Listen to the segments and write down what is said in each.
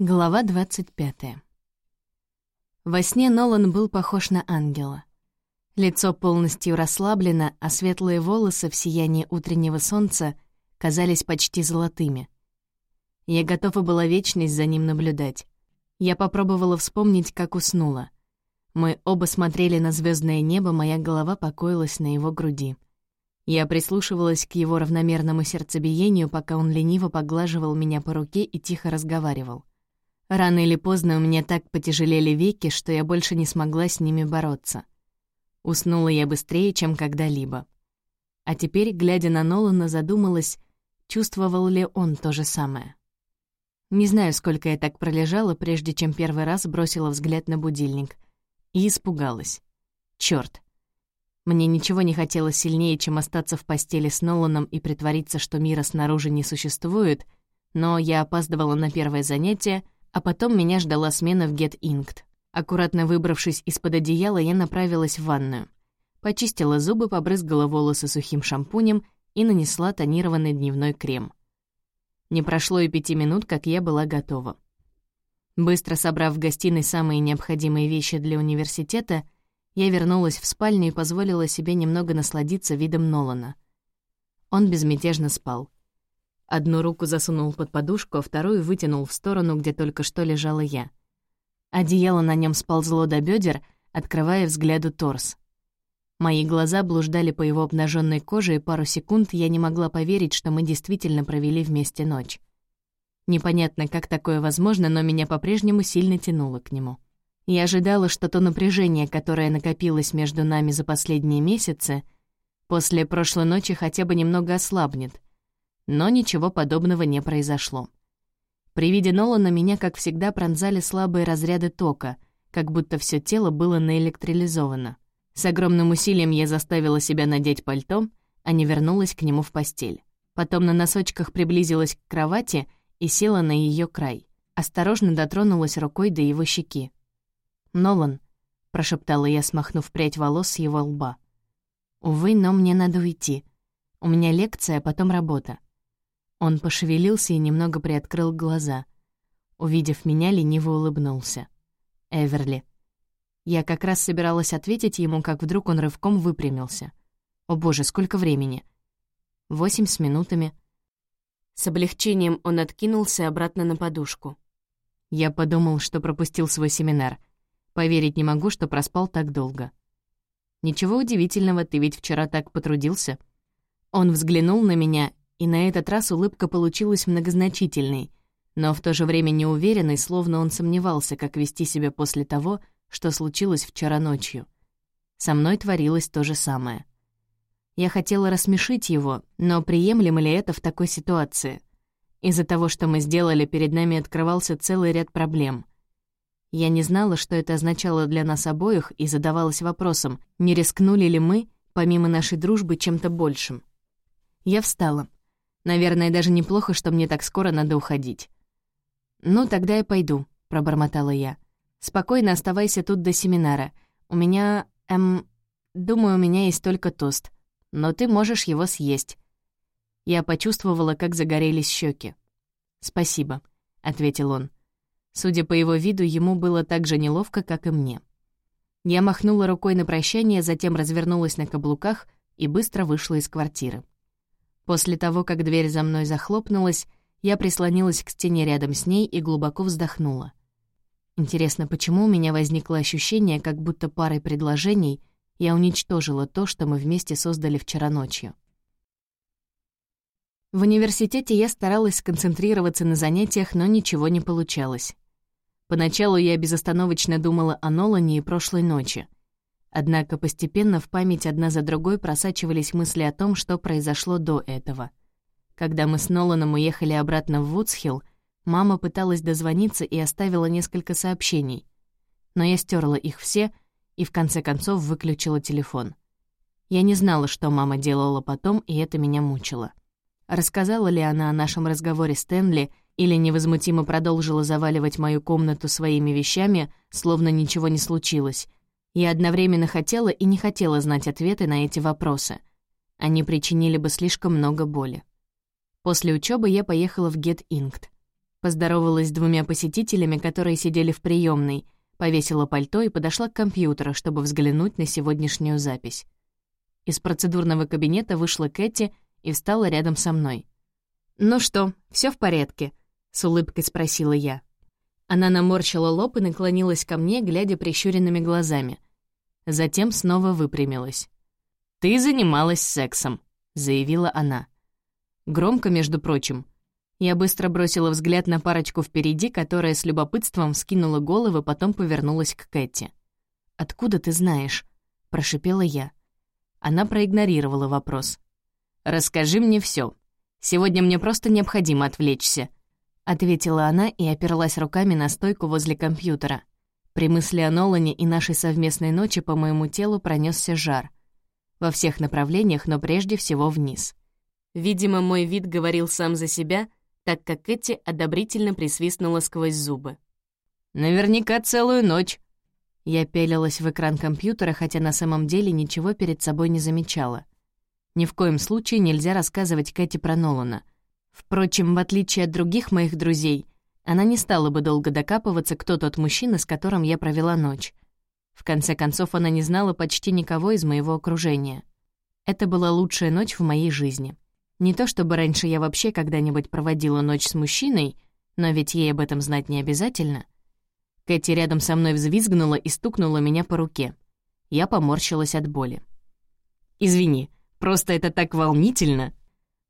Глава 25. Во сне Нолан был похож на ангела. Лицо полностью расслаблено, а светлые волосы в сиянии утреннего солнца казались почти золотыми. Я готова была вечность за ним наблюдать. Я попробовала вспомнить, как уснула. Мы оба смотрели на звездное небо, моя голова покоилась на его груди. Я прислушивалась к его равномерному сердцебиению, пока он лениво поглаживал меня по руке и тихо разговаривал. Рано или поздно у меня так потяжелели веки, что я больше не смогла с ними бороться. Уснула я быстрее, чем когда-либо. А теперь, глядя на Нолана, задумалась, чувствовал ли он то же самое. Не знаю, сколько я так пролежала, прежде чем первый раз бросила взгляд на будильник. И испугалась. Чёрт. Мне ничего не хотелось сильнее, чем остаться в постели с Ноланом и притвориться, что мира снаружи не существует, но я опаздывала на первое занятие — а потом меня ждала смена в Get Inked. Аккуратно выбравшись из-под одеяла, я направилась в ванную. Почистила зубы, побрызгала волосы сухим шампунем и нанесла тонированный дневной крем. Не прошло и пяти минут, как я была готова. Быстро собрав в гостиной самые необходимые вещи для университета, я вернулась в спальню и позволила себе немного насладиться видом Нолана. Он безмятежно спал. Одну руку засунул под подушку, а вторую вытянул в сторону, где только что лежала я. Одеяло на нем сползло до бедер, открывая взгляду торс. Мои глаза блуждали по его обнаженной коже, и пару секунд я не могла поверить, что мы действительно провели вместе ночь. Непонятно, как такое возможно, но меня по-прежнему сильно тянуло к нему. Я ожидала, что то напряжение, которое накопилось между нами за последние месяцы, после прошлой ночи хотя бы немного ослабнет — но ничего подобного не произошло. При виде Нолана меня, как всегда, пронзали слабые разряды тока, как будто все тело было наэлектролизовано. С огромным усилием я заставила себя надеть пальто, а не вернулась к нему в постель. Потом на носочках приблизилась к кровати и села на ее край. Осторожно дотронулась рукой до его щеки. «Нолан», — прошептала я, смахнув прядь волос с его лба. «Увы, но мне надо уйти. У меня лекция, а потом работа. Он пошевелился и немного приоткрыл глаза. Увидев меня, лениво улыбнулся. «Эверли». Я как раз собиралась ответить ему, как вдруг он рывком выпрямился. «О боже, сколько времени?» «Восемь с минутами». С облегчением он откинулся обратно на подушку. Я подумал, что пропустил свой семинар. Поверить не могу, что проспал так долго. «Ничего удивительного, ты ведь вчера так потрудился». Он взглянул на меня, и на этот раз улыбка получилась многозначительной, но в то же время неуверенной, словно он сомневался, как вести себя после того, что случилось вчера ночью. Со мной творилось то же самое. Я хотела рассмешить его, но приемлемо ли это в такой ситуации? Из-за того, что мы сделали, перед нами открывался целый ряд проблем. Я не знала, что это означало для нас обоих, и задавалась вопросом, не рискнули ли мы, помимо нашей дружбы, чем-то большим. Я встала. Наверное, даже неплохо, что мне так скоро надо уходить. «Ну, тогда я пойду», — пробормотала я. «Спокойно оставайся тут до семинара. У меня, эм... Думаю, у меня есть только тост. Но ты можешь его съесть». Я почувствовала, как загорелись щеки. «Спасибо», — ответил он. Судя по его виду, ему было так же неловко, как и мне. Я махнула рукой на прощание, затем развернулась на каблуках и быстро вышла из квартиры. После того, как дверь за мной захлопнулась, я прислонилась к стене рядом с ней и глубоко вздохнула. Интересно, почему у меня возникло ощущение, как будто парой предложений я уничтожила то, что мы вместе создали вчера ночью. В университете я старалась сконцентрироваться на занятиях, но ничего не получалось. Поначалу я безостановочно думала о Нолане и прошлой ночи — Однако постепенно в память одна за другой просачивались мысли о том, что произошло до этого. Когда мы с Ноланом уехали обратно в Вудсхилл, мама пыталась дозвониться и оставила несколько сообщений. Но я стерла их все и в конце концов выключила телефон. Я не знала, что мама делала потом, и это меня мучило. Рассказала ли она о нашем разговоре с Тенли или невозмутимо продолжила заваливать мою комнату своими вещами, словно ничего не случилось, я одновременно хотела и не хотела знать ответы на эти вопросы. Они причинили бы слишком много боли. После учебы я поехала в Get Inked. Поздоровалась с двумя посетителями, которые сидели в приемной, повесила пальто и подошла к компьютеру, чтобы взглянуть на сегодняшнюю запись. Из процедурного кабинета вышла Кэти и встала рядом со мной. «Ну что, все в порядке?» — с улыбкой спросила я. Она наморщила лоб и наклонилась ко мне, глядя прищуренными глазами. Затем снова выпрямилась. «Ты занималась сексом», — заявила она. Громко, между прочим. Я быстро бросила взгляд на парочку впереди, которая с любопытством скинула голову, потом повернулась к Кэти. «Откуда ты знаешь?» — прошипела я. Она проигнорировала вопрос. «Расскажи мне все. Сегодня мне просто необходимо отвлечься», — ответила она и оперлась руками на стойку возле компьютера. При мысли о Нолане и нашей совместной ночи по моему телу пронесся жар. Во всех направлениях, но прежде всего вниз. Видимо, мой вид говорил сам за себя, так как Кэти одобрительно присвистнула сквозь зубы. «Наверняка целую ночь», я пялилась в экран компьютера, хотя на самом деле ничего перед собой не замечала. Ни в коем случае нельзя рассказывать Кэти про Нолана. Впрочем, в отличие от других моих друзей, она не стала бы долго докапываться, кто тот мужчина, с которым я провела ночь. В конце концов, она не знала почти никого из моего окружения. Это была лучшая ночь в моей жизни. Не то чтобы раньше я вообще когда-нибудь проводила ночь с мужчиной, но ведь ей об этом знать не обязательно — Кэти рядом со мной взвизгнула и стукнула меня по руке. Я поморщилась от боли. «Извини, просто это так волнительно!»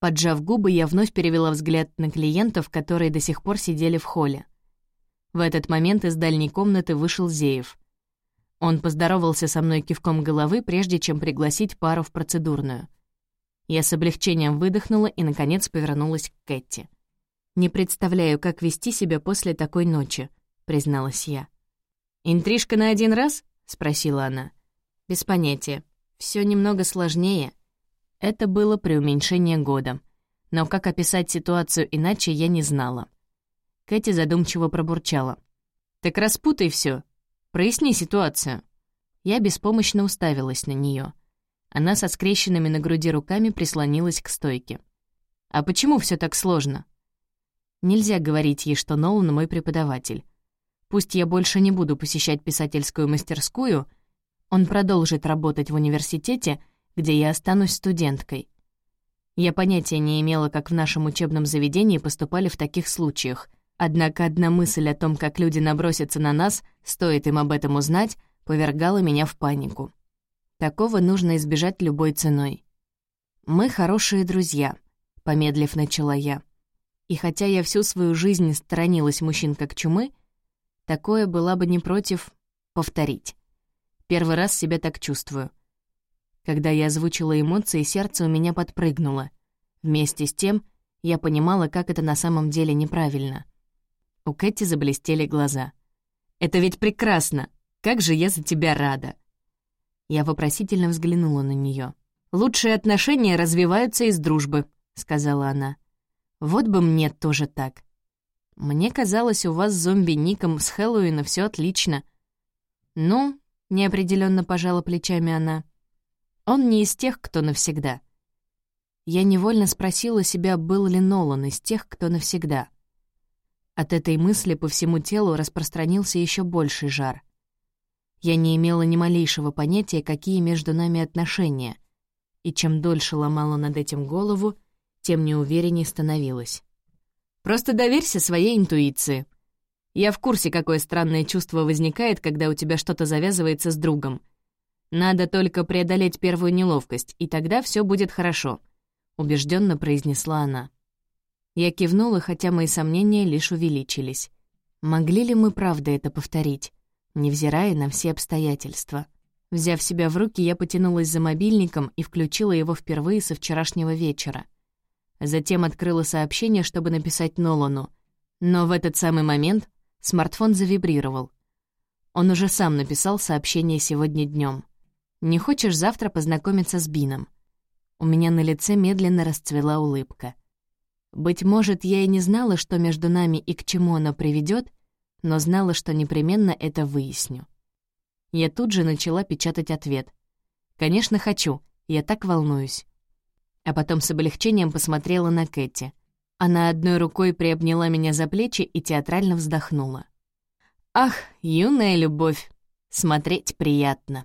Поджав губы, я вновь перевела взгляд на клиентов, которые до сих пор сидели в холле. В этот момент из дальней комнаты вышел Зеев. Он поздоровался со мной кивком головы, прежде чем пригласить пару в процедурную. Я с облегчением выдохнула и, наконец, повернулась к Кэти. Не представляю, как вести себя после такой ночи призналась я. «Интрижка на один раз?» — спросила она. «Без понятия. Все немного сложнее». Это было преуменьшение года. Но как описать ситуацию иначе, я не знала. Кэти задумчиво пробурчала. «Так распутай все. Проясни ситуацию». Я беспомощно уставилась на нее. Она со скрещенными на груди руками прислонилась к стойке. «А почему все так сложно?» Нельзя говорить ей, что Нолан мой преподаватель. Пусть я больше не буду посещать писательскую мастерскую, он продолжит работать в университете, где я останусь студенткой. Я понятия не имела, как в нашем учебном заведении поступали в таких случаях, однако одна мысль о том, как люди набросятся на нас, стоит им об этом узнать, повергала меня в панику. Такого нужно избежать любой ценой. «Мы хорошие друзья», — помедлив начала я. И хотя я всю свою жизнь сторонилась мужчин как чумы, Такое была бы не против повторить. Первый раз себя так чувствую. Когда я озвучила эмоции, сердце у меня подпрыгнуло. Вместе с тем я понимала, как это на самом деле неправильно. У Кэти заблестели глаза. «Это ведь прекрасно! Как же я за тебя рада!» Я вопросительно взглянула на нее. «Лучшие отношения развиваются из дружбы», — сказала она. «Вот бы мне тоже так». Мне казалось, у вас с зомби-ником с Хэллоуина все отлично». «Ну», — неопределенно пожала плечами она, — «он не из тех, кто навсегда». Я невольно спросила себя, был ли Нолан из тех, кто навсегда. От этой мысли по всему телу распространился еще больший жар. Я не имела ни малейшего понятия, какие между нами отношения, и чем дольше ломала над этим голову, тем неувереннее становилась. Просто доверься своей интуиции. Я в курсе, какое странное чувство возникает, когда у тебя что-то завязывается с другом. Надо только преодолеть первую неловкость, и тогда все будет хорошо», — убежденно произнесла она. Я кивнула, хотя мои сомнения лишь увеличились. Могли ли мы правда это повторить, невзирая на все обстоятельства? Взяв себя в руки, я потянулась за мобильником и включила его впервые со вчерашнего вечера — Затем открыла сообщение, чтобы написать Нолану. Но в этот самый момент смартфон завибрировал. Он уже сам написал сообщение сегодня днем. «Не хочешь завтра познакомиться с Бином?» У меня на лице медленно расцвела улыбка. Быть может, я и не знала, что между нами и к чему она приведет, но знала, что непременно это выясню. Я тут же начала печатать ответ. «Конечно, хочу. Я так волнуюсь» а потом с облегчением посмотрела на Кэти. Она одной рукой приобняла меня за плечи и театрально вздохнула. «Ах, юная любовь! Смотреть приятно!»